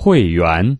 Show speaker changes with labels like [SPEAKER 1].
[SPEAKER 1] 会员。